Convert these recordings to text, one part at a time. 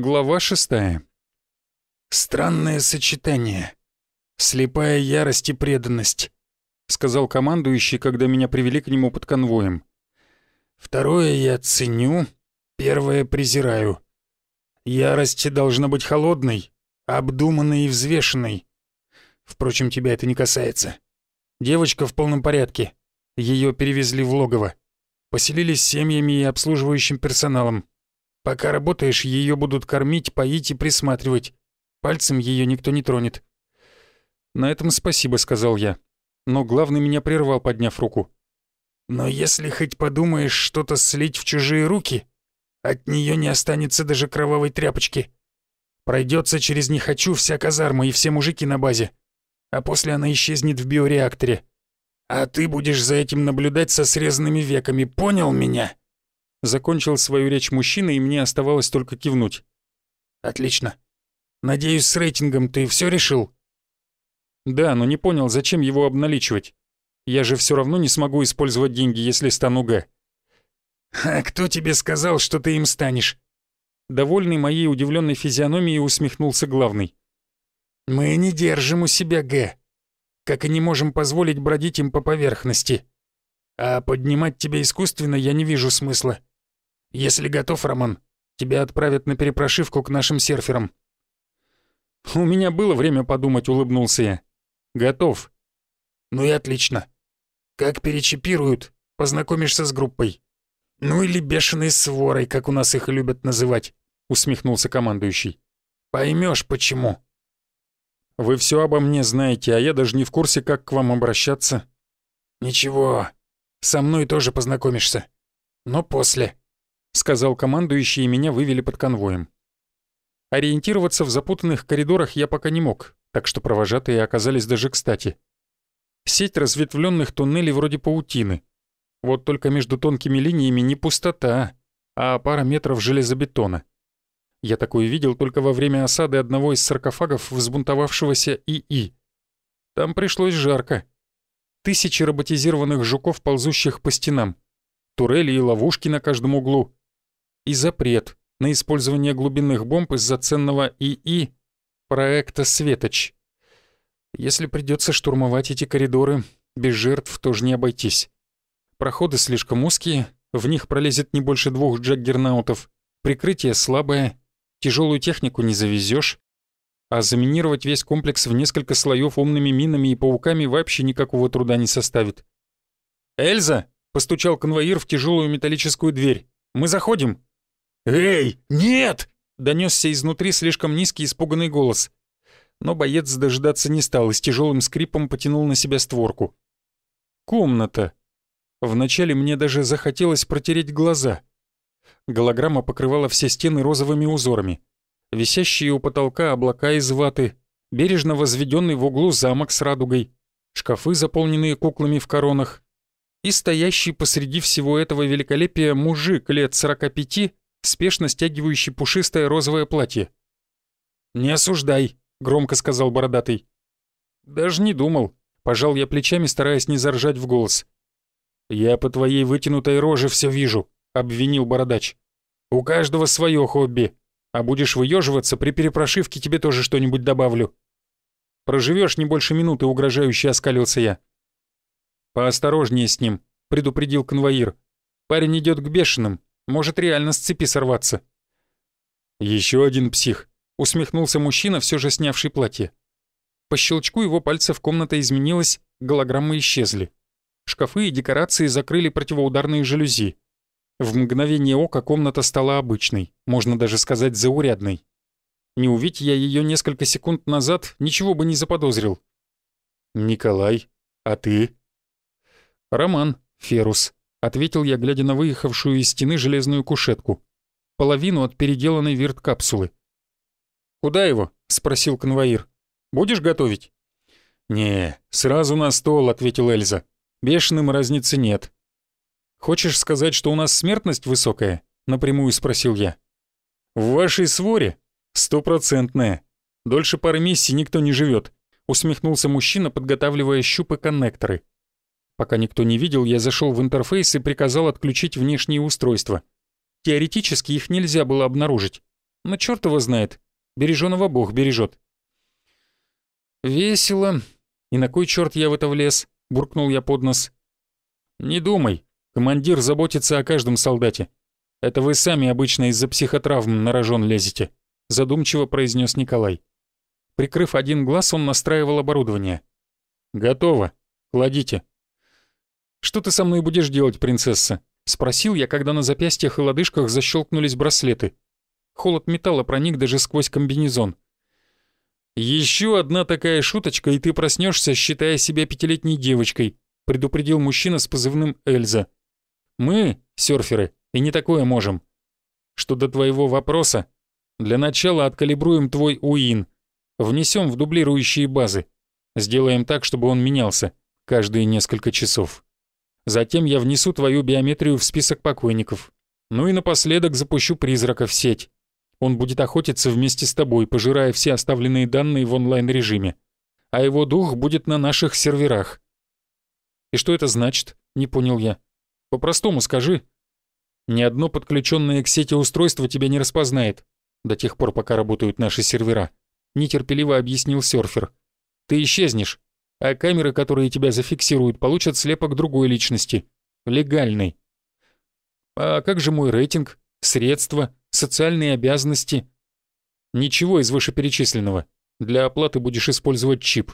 Глава шестая. «Странное сочетание. Слепая ярость и преданность», — сказал командующий, когда меня привели к нему под конвоем. «Второе я ценю, первое презираю. Ярость должна быть холодной, обдуманной и взвешенной. Впрочем, тебя это не касается. Девочка в полном порядке. Ее перевезли в логово. Поселились семьями и обслуживающим персоналом. Пока работаешь, ее будут кормить, поить и присматривать. Пальцем ее никто не тронет. «На этом спасибо», — сказал я. Но главный меня прервал, подняв руку. «Но если хоть подумаешь что-то слить в чужие руки, от нее не останется даже кровавой тряпочки. Пройдется через «не хочу» вся казарма и все мужики на базе. А после она исчезнет в биореакторе. А ты будешь за этим наблюдать со срезанными веками, понял меня?» Закончил свою речь мужчина, и мне оставалось только кивнуть. «Отлично. Надеюсь, с рейтингом ты все решил?» «Да, но не понял, зачем его обналичивать. Я же все равно не смогу использовать деньги, если стану Г». «А кто тебе сказал, что ты им станешь?» Довольный моей удивленной физиономией усмехнулся главный. «Мы не держим у себя Г, как и не можем позволить бродить им по поверхности. А поднимать тебя искусственно я не вижу смысла. Если готов, Роман, тебя отправят на перепрошивку к нашим серферам». «У меня было время подумать», — улыбнулся я. «Готов». «Ну и отлично. Как перечипируют, познакомишься с группой. Ну или бешеной сворой, как у нас их любят называть», — усмехнулся командующий. Поймешь, почему». «Вы все обо мне знаете, а я даже не в курсе, как к вам обращаться». «Ничего, со мной тоже познакомишься. Но после». — сказал командующий, и меня вывели под конвоем. Ориентироваться в запутанных коридорах я пока не мог, так что провожатые оказались даже кстати. Сеть разветвленных туннелей вроде паутины. Вот только между тонкими линиями не пустота, а пара метров железобетона. Я такое видел только во время осады одного из саркофагов взбунтовавшегося ИИ. Там пришлось жарко. Тысячи роботизированных жуков, ползущих по стенам. Турели и ловушки на каждом углу и запрет на использование глубинных бомб из-за ценного ИИ проекта «Светоч». Если придется штурмовать эти коридоры, без жертв тоже не обойтись. Проходы слишком узкие, в них пролезет не больше двух джаггернаутов, прикрытие слабое, тяжелую технику не завезешь, а заминировать весь комплекс в несколько слоев умными минами и пауками вообще никакого труда не составит. «Эльза!» — постучал конвоир в тяжелую металлическую дверь. «Мы заходим!» «Эй, нет!» — донесся изнутри слишком низкий испуганный голос. Но боец дожидаться не стал и с тяжелым скрипом потянул на себя створку. Комната. Вначале мне даже захотелось протереть глаза. Голограмма покрывала все стены розовыми узорами. Висящие у потолка облака из ваты, бережно возведенный в углу замок с радугой, шкафы, заполненные куклами в коронах, и стоящий посреди всего этого великолепия мужик лет сорока пяти спешно стягивающий пушистое розовое платье. «Не осуждай», — громко сказал бородатый. «Даже не думал», — пожал я плечами, стараясь не заржать в голос. «Я по твоей вытянутой роже все вижу», — обвинил бородач. «У каждого свое хобби, а будешь выеживаться, при перепрошивке тебе тоже что-нибудь добавлю». «Проживешь не больше минуты», — угрожающе оскалился я. «Поосторожнее с ним», — предупредил конвоир. «Парень идет к бешеным, может реально с цепи сорваться. Еще один псих, усмехнулся мужчина, все же снявший платье. По щелчку его пальцев комната изменилась, голограммы исчезли. Шкафы и декорации закрыли противоударные жалюзи. В мгновение ока комната стала обычной, можно даже сказать заурядной. Не увидь я ее несколько секунд назад, ничего бы не заподозрил. «Николай, а ты?» «Роман, Ферус», — ответил я, глядя на выехавшую из стены железную кушетку. Половину от переделанной вирт-капсулы. «Куда его?» — спросил конвоир. «Будешь готовить?» «Не, сразу на стол», — ответил Эльза. «Бешеным разницы нет». «Хочешь сказать, что у нас смертность высокая?» — напрямую спросил я. «В вашей своре? Стопроцентная. Дольше пары миссий никто не живет», — усмехнулся мужчина, подготавливая щупы-коннекторы. Пока никто не видел, я зашел в интерфейс и приказал отключить внешние устройства. Теоретически их нельзя было обнаружить. Но черт его знает. Береженого Бог бережет. «Весело. И на кой черт я в это влез?» — буркнул я под нос. «Не думай. Командир заботится о каждом солдате. Это вы сами обычно из-за психотравм на рожон лезете», — задумчиво произнес Николай. Прикрыв один глаз, он настраивал оборудование. «Готово. Кладите». «Что ты со мной будешь делать, принцесса?» — спросил я, когда на запястьях и лодыжках защелкнулись браслеты. Холод металла проник даже сквозь комбинезон. «Еще одна такая шуточка, и ты проснешься, считая себя пятилетней девочкой», — предупредил мужчина с позывным Эльза. «Мы, серферы, и не такое можем. Что до твоего вопроса, для начала откалибруем твой УИН, внесем в дублирующие базы, сделаем так, чтобы он менялся каждые несколько часов. Затем я внесу твою биометрию в список покойников. Ну и напоследок запущу призрака в сеть. Он будет охотиться вместе с тобой, пожирая все оставленные данные в онлайн-режиме. А его дух будет на наших серверах. И что это значит? Не понял я. По-простому скажи. Ни одно подключенное к сети устройство тебя не распознает. До тех пор, пока работают наши сервера. Нетерпеливо объяснил серфер. Ты исчезнешь, а камеры, которые тебя зафиксируют, получат слепок другой личности. Легальной. А как же мой рейтинг, средства, социальные обязанности. Ничего из вышеперечисленного. Для оплаты будешь использовать чип.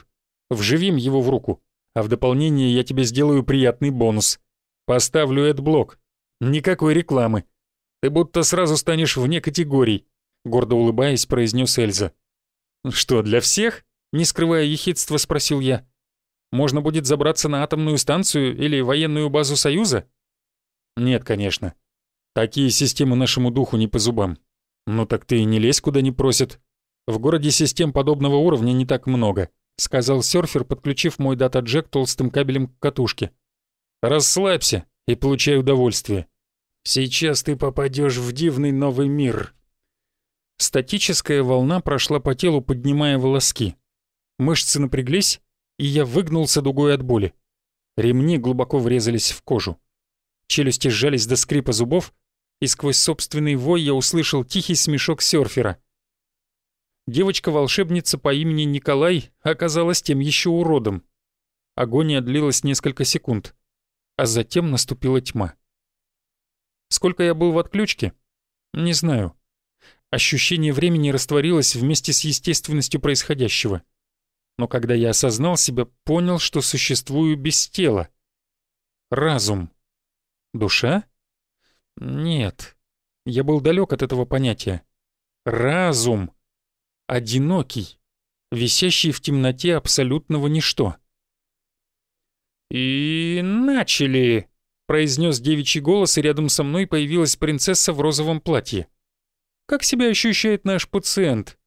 Вживим его в руку. А в дополнение я тебе сделаю приятный бонус. Поставлю блок. Никакой рекламы. Ты будто сразу станешь вне категорий, гордо улыбаясь, произнес Эльза. Что, для всех? Не скрывая ехидства, спросил я. Можно будет забраться на атомную станцию или военную базу Союза? Нет, конечно. Такие системы нашему духу не по зубам. Ну так ты и не лезь, куда не просят. В городе систем подобного уровня не так много, сказал серфер, подключив мой дата-джек толстым кабелем к катушке. Расслабься и получай удовольствие. Сейчас ты попадешь в дивный новый мир. Статическая волна прошла по телу, поднимая волоски. Мышцы напряглись, и я выгнулся дугой от боли. Ремни глубоко врезались в кожу. Челюсти сжались до скрипа зубов, и сквозь собственный вой я услышал тихий смешок серфера. Девочка-волшебница по имени Николай оказалась тем еще уродом. Агония длилась несколько секунд, а затем наступила тьма. Сколько я был в отключке? Не знаю. Ощущение времени растворилось вместе с естественностью происходящего. Но когда я осознал себя, понял, что существую без тела. Разум. Душа? Нет, я был далек от этого понятия. Разум. Одинокий, висящий в темноте абсолютного ничто. «И начали!» — произнес девичий голос, и рядом со мной появилась принцесса в розовом платье. «Как себя ощущает наш пациент?»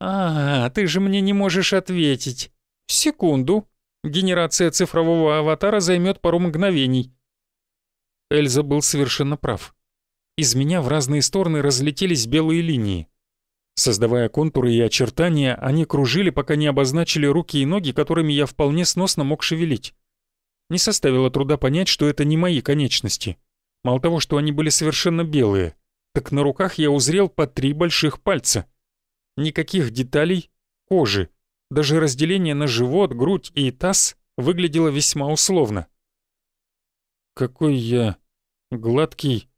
«А, ты же мне не можешь ответить. Секунду. Генерация цифрового аватара займет пару мгновений». Эльза был совершенно прав. Из меня в разные стороны разлетелись белые линии. Создавая контуры и очертания, они кружили, пока не обозначили руки и ноги, которыми я вполне сносно мог шевелить. Не составило труда понять, что это не мои конечности. Мало того, что они были совершенно белые, так на руках я узрел по три больших пальца. Никаких деталей, кожи. Даже разделение на живот, грудь и таз выглядело весьма условно. «Какой я гладкий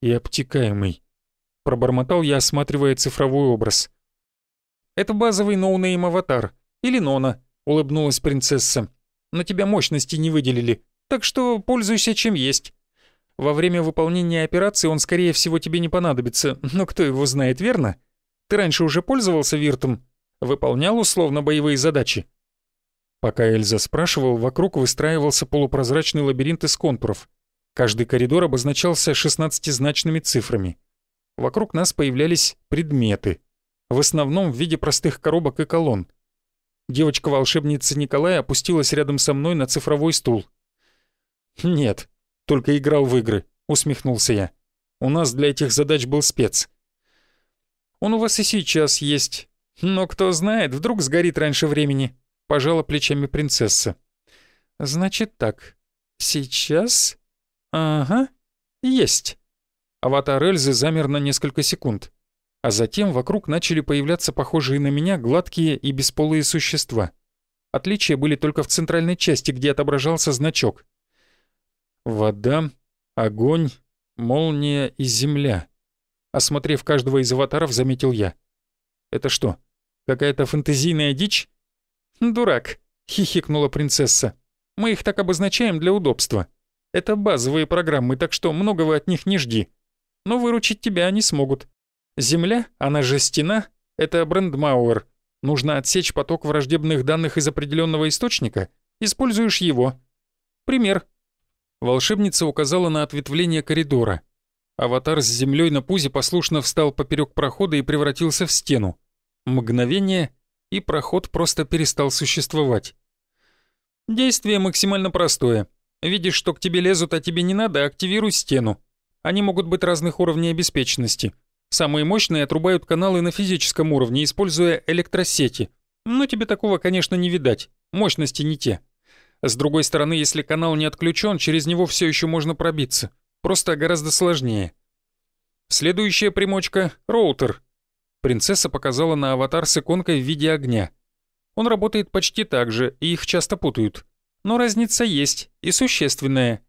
и обтекаемый», — пробормотал я, осматривая цифровой образ. «Это базовый no-name аватар, или Нона», — улыбнулась принцесса. «На тебя мощности не выделили, так что пользуйся чем есть. Во время выполнения операции он, скорее всего, тебе не понадобится, но кто его знает, верно? Ты раньше уже пользовался виртом? Выполнял условно боевые задачи?» Пока Эльза спрашивал, вокруг выстраивался полупрозрачный лабиринт из контуров. Каждый коридор обозначался шестнадцатизначными цифрами. Вокруг нас появлялись предметы, в основном в виде простых коробок и колонн. Девочка-волшебница Николая опустилась рядом со мной на цифровой стул. «Нет, только играл в игры», — усмехнулся я. «У нас для этих задач был спец». «Он у вас и сейчас есть. Но кто знает, вдруг сгорит раньше времени», — пожала плечами принцесса. «Значит так, сейчас «Ага, есть». Аватар Эльзы замер на несколько секунд. а затем вокруг начали появляться похожие на меня гладкие и бесполые существа. Отличия были только в центральной части, где отображался значок. Вода, огонь, молния и земля. Осмотрев каждого из аватаров, заметил я. «Это что, какая-то фэнтезийная дичь?» «Дурак», — хихикнула принцесса. «Мы их так обозначаем для удобства. Это базовые программы, так что многого от них не жди. Но выручить тебя они смогут. Земля, она же стена, это брендмауэр. Нужно отсечь поток враждебных данных из определенного источника. Используешь его. Пример. Волшебница указала на ответвление коридора. Аватар с землей на пузе послушно встал поперек прохода и превратился в стену. Мгновение, и проход просто перестал существовать. Действие максимально простое. Видишь, что к тебе лезут, а тебе не надо, активируй стену. Они могут быть разных уровней обеспеченности. Самые мощные отрубают каналы на физическом уровне, используя электросети. Но тебе такого, конечно, не видать. Мощности не те. С другой стороны, если канал не отключен, через него все еще можно пробиться. Просто гораздо сложнее. Следующая примочка — роутер. Принцесса показала на аватар с иконкой в виде огня. Он работает почти так же, и их часто путают. Но разница есть, и существенная.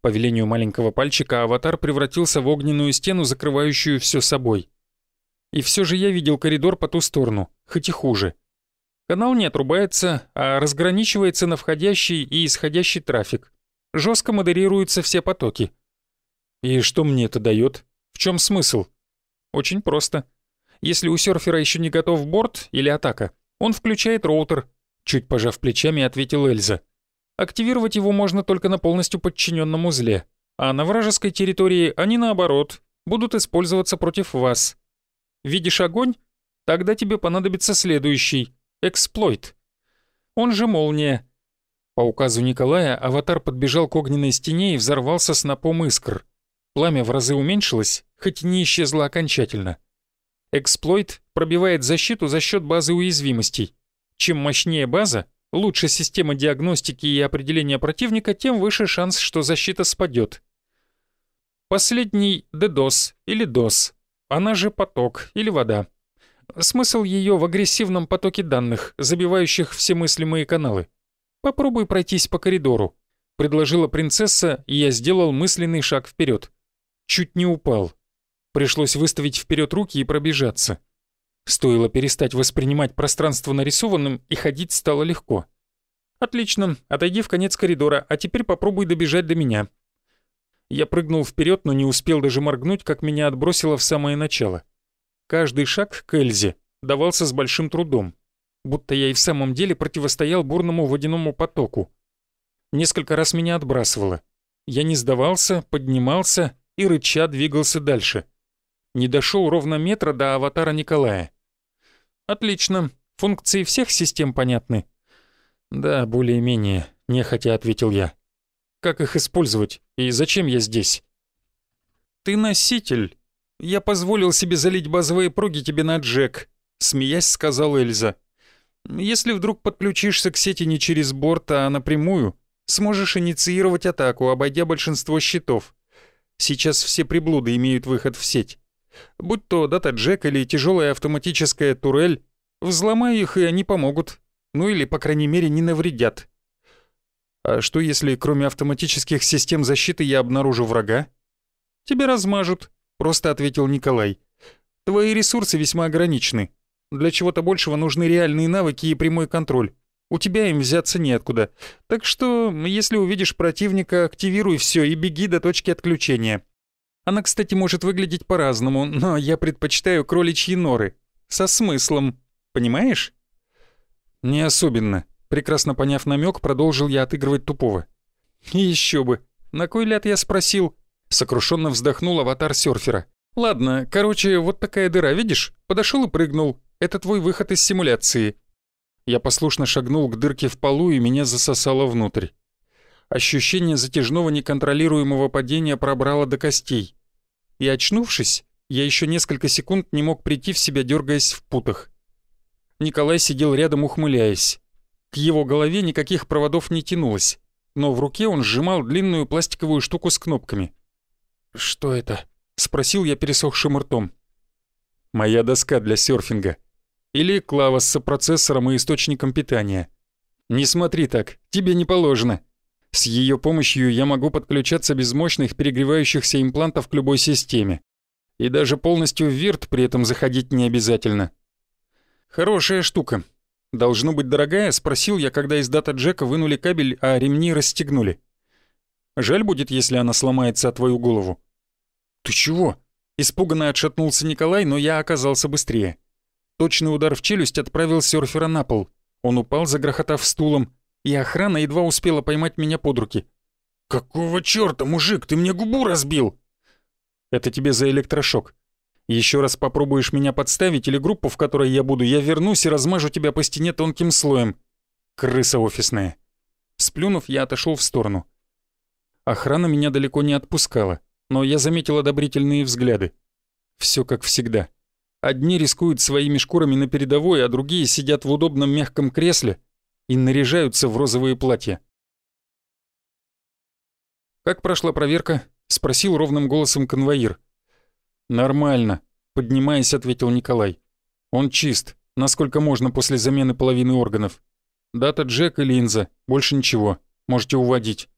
По велению маленького пальчика аватар превратился в огненную стену, закрывающую все собой. И все же я видел коридор по ту сторону, хоть и хуже. Канал не отрубается, а разграничивается на входящий и исходящий трафик. Жестко модерируются все потоки. И что мне это дает? В чем смысл? Очень просто. Если у серфера еще не готов борт или атака, он включает роутер. Чуть пожав плечами, ответил Эльза. Активировать его можно только на полностью подчиненном узле, а на вражеской территории они, наоборот, будут использоваться против вас. Видишь огонь? Тогда тебе понадобится следующий — эксплойт. Он же молния. По указу Николая аватар подбежал к огненной стене и взорвался снопом искр. Пламя в разы уменьшилось, хоть и не исчезло окончательно. Эксплойт пробивает защиту за счет базы уязвимостей. Чем мощнее база, лучше система диагностики и определения противника, тем выше шанс, что защита спадет. Последний — DDoS или DOS, она же поток или вода. Смысл ее в агрессивном потоке данных, забивающих все мыслимые каналы. Попробуй пройтись по коридору, предложила принцесса, и я сделал мысленный шаг вперед. Чуть не упал. Пришлось выставить вперед руки и пробежаться. Стоило перестать воспринимать пространство нарисованным, и ходить стало легко. «Отлично, отойди в конец коридора, а теперь попробуй добежать до меня». Я прыгнул вперед, но не успел даже моргнуть, как меня отбросило в самое начало. Каждый шаг к Эльзе давался с большим трудом, будто я и в самом деле противостоял бурному водяному потоку. Несколько раз меня отбрасывало. Я не сдавался, поднимался и рыча двигался дальше. Не дошел ровно метра до аватара Николая. «Отлично. Функции всех систем понятны?» «Да, более-менее», — нехотя ответил я. «Как их использовать? И зачем я здесь?» «Ты носитель. Я позволил себе залить базовые проги тебе на джек», — смеясь сказал Эльза. «Если вдруг подключишься к сети не через борт, а напрямую, сможешь инициировать атаку, обойдя большинство щитов. Сейчас все приблуды имеют выход в сеть. Будь то дата-джек или тяжелая автоматическая турель, взломай их, и они помогут. Ну или, по крайней мере, не навредят. А что если, кроме автоматических систем защиты, я обнаружу врага? Тебя размажут, просто ответил Николай. Твои ресурсы весьма ограничены. Для чего-то большего нужны реальные навыки и прямой контроль. У тебя им взяться неоткуда. Так что, если увидишь противника, активируй все и беги до точки отключения. Она, кстати, может выглядеть по-разному, но я предпочитаю кроличьи норы. Со смыслом. Понимаешь? Не особенно. Прекрасно поняв намек, продолжил я отыгрывать тупого. Еще бы. На кой ляд я спросил? Сокрушенно вздохнул аватар серфера. Ладно, короче, вот такая дыра, видишь? Подошел и прыгнул. Это твой выход из симуляции. Я послушно шагнул к дырке в полу, и меня засосало внутрь. Ощущение затяжного неконтролируемого падения пробрало до костей. И очнувшись, я еще несколько секунд не мог прийти в себя, дергаясь в путах. Николай сидел рядом, ухмыляясь. К его голове никаких проводов не тянулось, но в руке он сжимал длинную пластиковую штуку с кнопками. «Что это?» — спросил я пересохшим ртом. Моя доска для серфинга. Или клава с сопроцессором и источником питания. Не смотри так, тебе не положено. С ее помощью я могу подключаться без мощных перегревающихся имплантов к любой системе. И даже полностью в вирт при этом заходить не обязательно. Хорошая штука. Должно быть дорогая, спросил я, когда из дата Джека вынули кабель, а ремни расстегнули. Жаль будет, если она сломается о твою голову. Ты чего? Испуганно отшатнулся Николай, но я оказался быстрее. Точный удар в челюсть отправил серфера на пол. Он упал, загрохотав стулом, и охрана едва успела поймать меня под руки. «Какого чёрта, мужик, ты мне губу разбил!» «Это тебе за электрошок. Еще раз попробуешь меня подставить или группу, в которой я буду, я вернусь и размажу тебя по стене тонким слоем. Крыса офисная». Сплюнув, я отошел в сторону. Охрана меня далеко не отпускала, но я заметил одобрительные взгляды. Все как всегда. Одни рискуют своими шкурами на передовой, а другие сидят в удобном мягком кресле и наряжаются в розовые платья. «Как прошла проверка?» — спросил ровным голосом конвоир. «Нормально», — поднимаясь, ответил Николай. «Он чист, насколько можно после замены половины органов. Дата Джек и линза, больше ничего, можете уводить».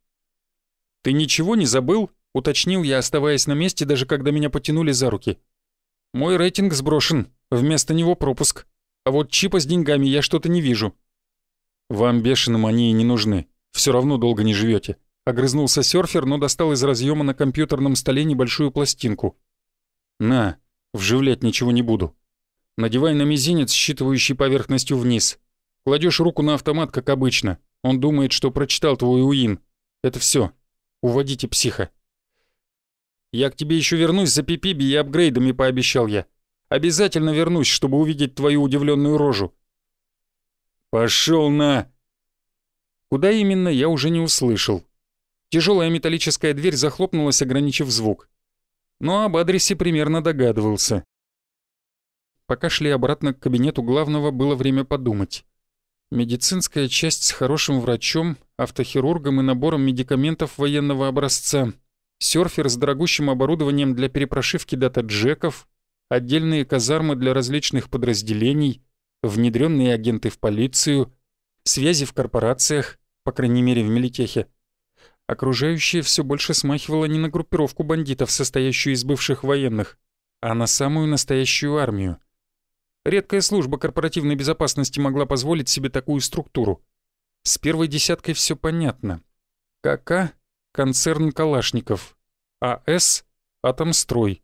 «Ты ничего не забыл?» — уточнил я, оставаясь на месте, даже когда меня потянули за руки. «Мой рейтинг сброшен, вместо него пропуск. А вот чипа с деньгами я что-то не вижу». «Вам бешеным они и не нужны. Все равно долго не живете. Огрызнулся серфер, но достал из разъема на компьютерном столе небольшую пластинку. «На, вживлять ничего не буду. Надевай на мизинец, считывающий поверхностью вниз. Кладешь руку на автомат, как обычно. Он думает, что прочитал твой УИН. Это все. Уводите психа». «Я к тебе еще вернусь за пипиби и апгрейдами», — пообещал я. «Обязательно вернусь, чтобы увидеть твою удивленную рожу». «Пошел на...» Куда именно, я уже не услышал. Тяжелая металлическая дверь захлопнулась, ограничив звук. Но об адресе примерно догадывался. Пока шли обратно к кабинету главного, было время подумать. Медицинская часть с хорошим врачом, автохирургом и набором медикаментов военного образца, серфер с дорогущим оборудованием для перепрошивки дата-джеков, отдельные казармы для различных подразделений, внедренные агенты в полицию, связи в корпорациях, по крайней мере в Мелитехе. Окружающее все больше смахивало не на группировку бандитов, состоящую из бывших военных, а на самую настоящую армию. Редкая служба корпоративной безопасности могла позволить себе такую структуру. С первой десяткой все понятно. КК — концерн Калашников. АС — Атомстрой.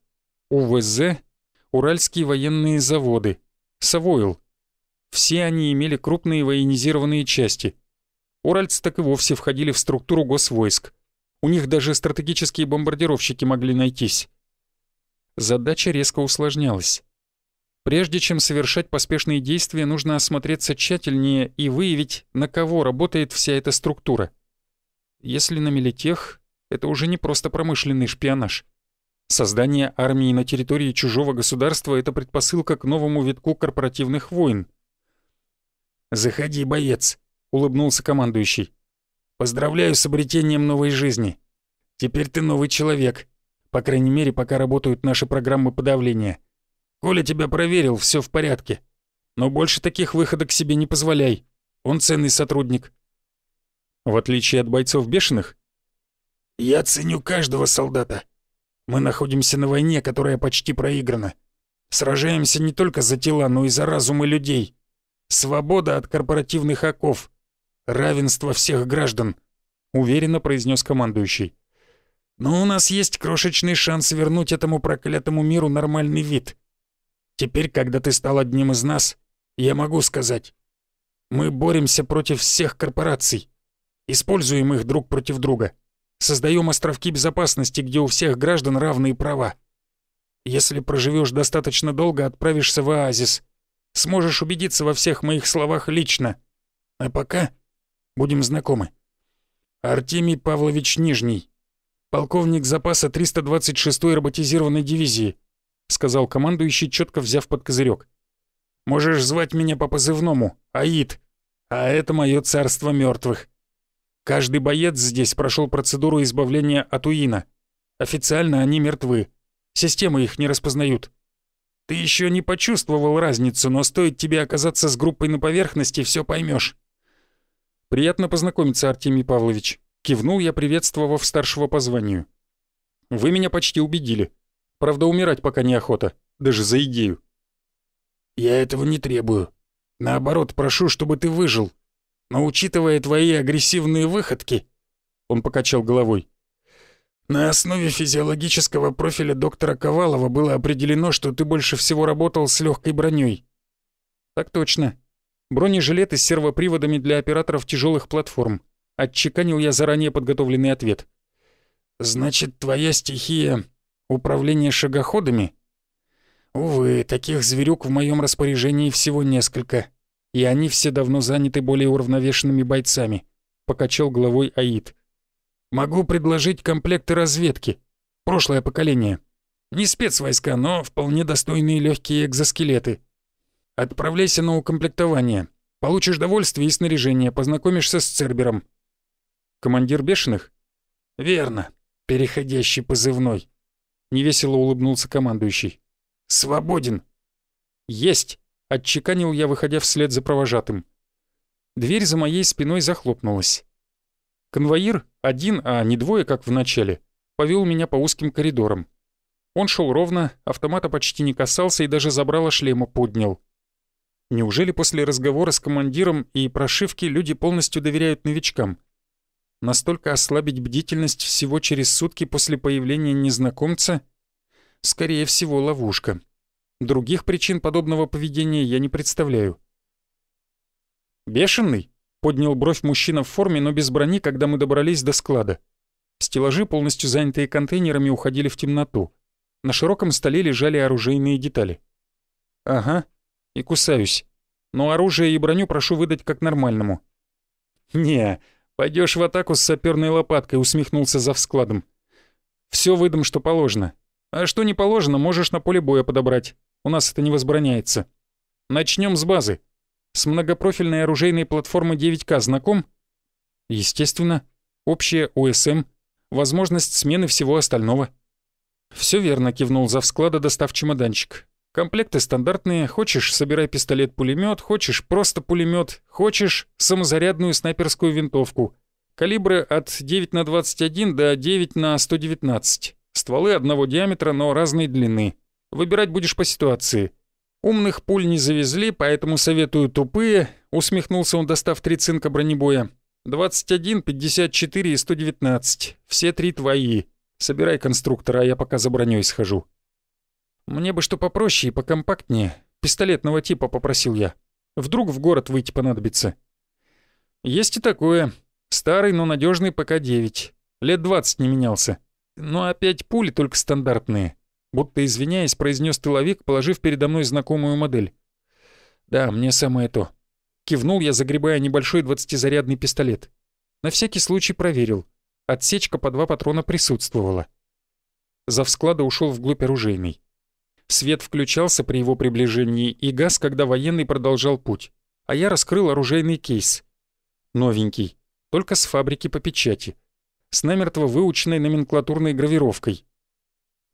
УВЗ — Уральские военные заводы. Савойл. Все они имели крупные военизированные части. Уральцы так и вовсе входили в структуру госвойск. У них даже стратегические бомбардировщики могли найтись. Задача резко усложнялась. Прежде чем совершать поспешные действия, нужно осмотреться тщательнее и выявить, на кого работает вся эта структура. Если на Мелитех, это уже не просто промышленный шпионаж. Создание армии на территории чужого государства — это предпосылка к новому витку корпоративных войн. «Заходи, боец», — улыбнулся командующий. «Поздравляю с обретением новой жизни. Теперь ты новый человек. По крайней мере, пока работают наши программы подавления. Коля тебя проверил, все в порядке. Но больше таких выходок себе не позволяй. Он ценный сотрудник. В отличие от бойцов бешеных? Я ценю каждого солдата. Мы находимся на войне, которая почти проиграна. Сражаемся не только за тела, но и за разумы людей. Свобода от корпоративных оков. Равенство всех граждан», — уверенно произнес командующий. «Но у нас есть крошечный шанс вернуть этому проклятому миру нормальный вид. Теперь, когда ты стал одним из нас, я могу сказать, мы боремся против всех корпораций, используем их друг против друга, создаем островки безопасности, где у всех граждан равные права. Если проживешь достаточно долго, отправишься в оазис, сможешь убедиться во всех моих словах лично. А пока будем знакомы. Артемий Павлович Нижний, полковник запаса 326-й роботизированной дивизии, — сказал командующий, четко взяв под козырек. «Можешь звать меня по позывному, Аид, а это мое царство мертвых. Каждый боец здесь прошел процедуру избавления от Уина. Официально они мертвы. Системы их не распознают. Ты еще не почувствовал разницу, но стоит тебе оказаться с группой на поверхности, все поймешь. «Приятно познакомиться, Артемий Павлович», — кивнул я, приветствовав старшего по званию. «Вы меня почти убедили. Правда, умирать пока неохота, даже за идею». «Я этого не требую. Наоборот, прошу, чтобы ты выжил. Но учитывая твои агрессивные выходки...» Он покачал головой. «На основе физиологического профиля доктора Ковалова было определено, что ты больше всего работал с легкой броней. «Так точно. Бронежилеты с сервоприводами для операторов тяжелых платформ. Отчеканил я заранее подготовленный ответ. «Значит, твоя стихия — управление шагоходами?» «Увы, таких зверюк в моем распоряжении всего несколько, и они все давно заняты более уравновешенными бойцами», — покачал головой Аид. «Могу предложить комплекты разведки. Прошлое поколение. Не спецвойска, но вполне достойные легкие экзоскелеты. Отправляйся на укомплектование. Получишь довольствие и снаряжение, познакомишься с Цербером». «Командир бешеных?» «Верно. Переходящий позывной». Невесело улыбнулся командующий. «Свободен». «Есть!» — отчеканил я, выходя вслед за провожатым. Дверь за моей спиной захлопнулась. Конвоир, один, а не двое, как в начале, повел меня по узким коридорам. Он шел ровно, автомата почти не касался и даже забрало шлема поднял. Неужели после разговора с командиром и прошивки люди полностью доверяют новичкам? Настолько ослабить бдительность всего через сутки после появления незнакомца? Скорее всего, ловушка. Других причин подобного поведения я не представляю. «Бешеный?» — поднял бровь мужчина в форме, но без брони, когда мы добрались до склада. Стеллажи, полностью занятые контейнерами, уходили в темноту. На широком столе лежали оружейные детали. «Ага, и кусаюсь. Но оружие и броню прошу выдать как нормальному». «Не, пойдешь в атаку с саперной лопаткой», — усмехнулся за складом. Все выдам, что положено. А что не положено, можешь на поле боя подобрать. У нас это не возбраняется. Начнем с базы. С многопрофильной оружейной платформы 9К знаком? Естественно. Общая ОСМ. Возможность смены всего остального. Все верно, кивнул за склада, достав чемоданчик. Комплекты стандартные. Хочешь, собирай пистолет-пулемет, хочешь, просто пулемет, хочешь, самозарядную снайперскую винтовку. Калибры от 9 на 21 до 9 на 119. Стволы одного диаметра, но разной длины. Выбирать будешь по ситуации. Умных пуль не завезли, поэтому советую тупые, усмехнулся он, достав три цинка бронебоя. 21, 54 и 119. Все три твои. Собирай конструктора, а я пока за броней схожу. «Мне бы что попроще и покомпактнее. Пистолетного типа попросил я. Вдруг в город выйти понадобится». «Есть и такое. Старый, но надежный ПК-9. Лет 20 не менялся. Но опять пули только стандартные». Будто извиняясь, произнес тыловик, положив передо мной знакомую модель. «Да, мне самое то». Кивнул я, загребая небольшой двадцатизарядный пистолет. На всякий случай проверил. Отсечка по два патрона присутствовала. Зав склада ушел вглубь оружейной. Свет включался при его приближении и газ, когда военный продолжал путь. А я раскрыл оружейный кейс. Новенький, только с фабрики по печати. С намертво выученной номенклатурной гравировкой.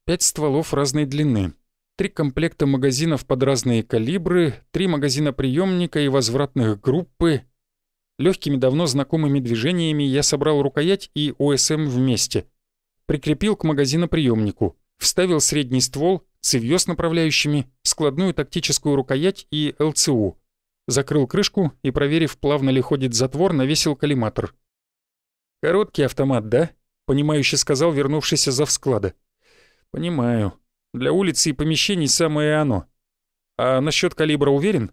Пять стволов разной длины. Три комплекта магазинов под разные калибры, три магазина приемника и возвратных группы. Легкими давно знакомыми движениями я собрал рукоять и ОСМ вместе. Прикрепил к магазиноприемнику, вставил средний ствол цевьё с направляющими, складную тактическую рукоять и ЛЦУ. Закрыл крышку и, проверив, плавно ли ходит затвор, навесил коллиматор. «Короткий автомат, да?» — понимающе сказал вернувшийся за склада. «Понимаю. Для улицы и помещений самое оно. А насчет калибра уверен?»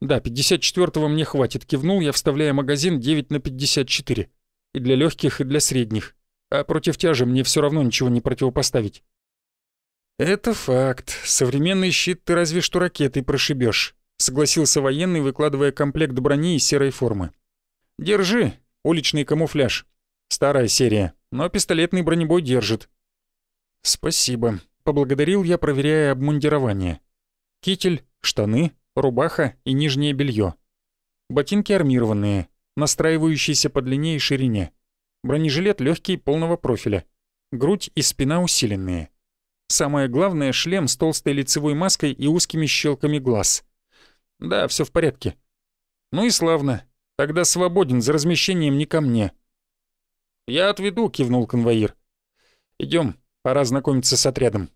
«Да, 54-го мне хватит», — кивнул я, вставляя магазин 9 на 54. И для легких, и для средних. А против тяжи мне все равно ничего не противопоставить. «Это факт. Современный щит ты разве что ракетой прошибешь», — согласился военный, выкладывая комплект брони из серой формы. «Держи, уличный камуфляж. Старая серия, но пистолетный бронебой держит». «Спасибо», — поблагодарил я, проверяя обмундирование. Китель, штаны, рубаха и нижнее белье. Ботинки армированные, настраивающиеся по длине и ширине. Бронежилет легкий, полного профиля. Грудь и спина усиленные. Самое главное — шлем с толстой лицевой маской и узкими щелками глаз. Да, все в порядке. Ну и славно. Тогда свободен, за размещением не ко мне. «Я отведу», — кивнул конвоир. Идем, пора знакомиться с отрядом.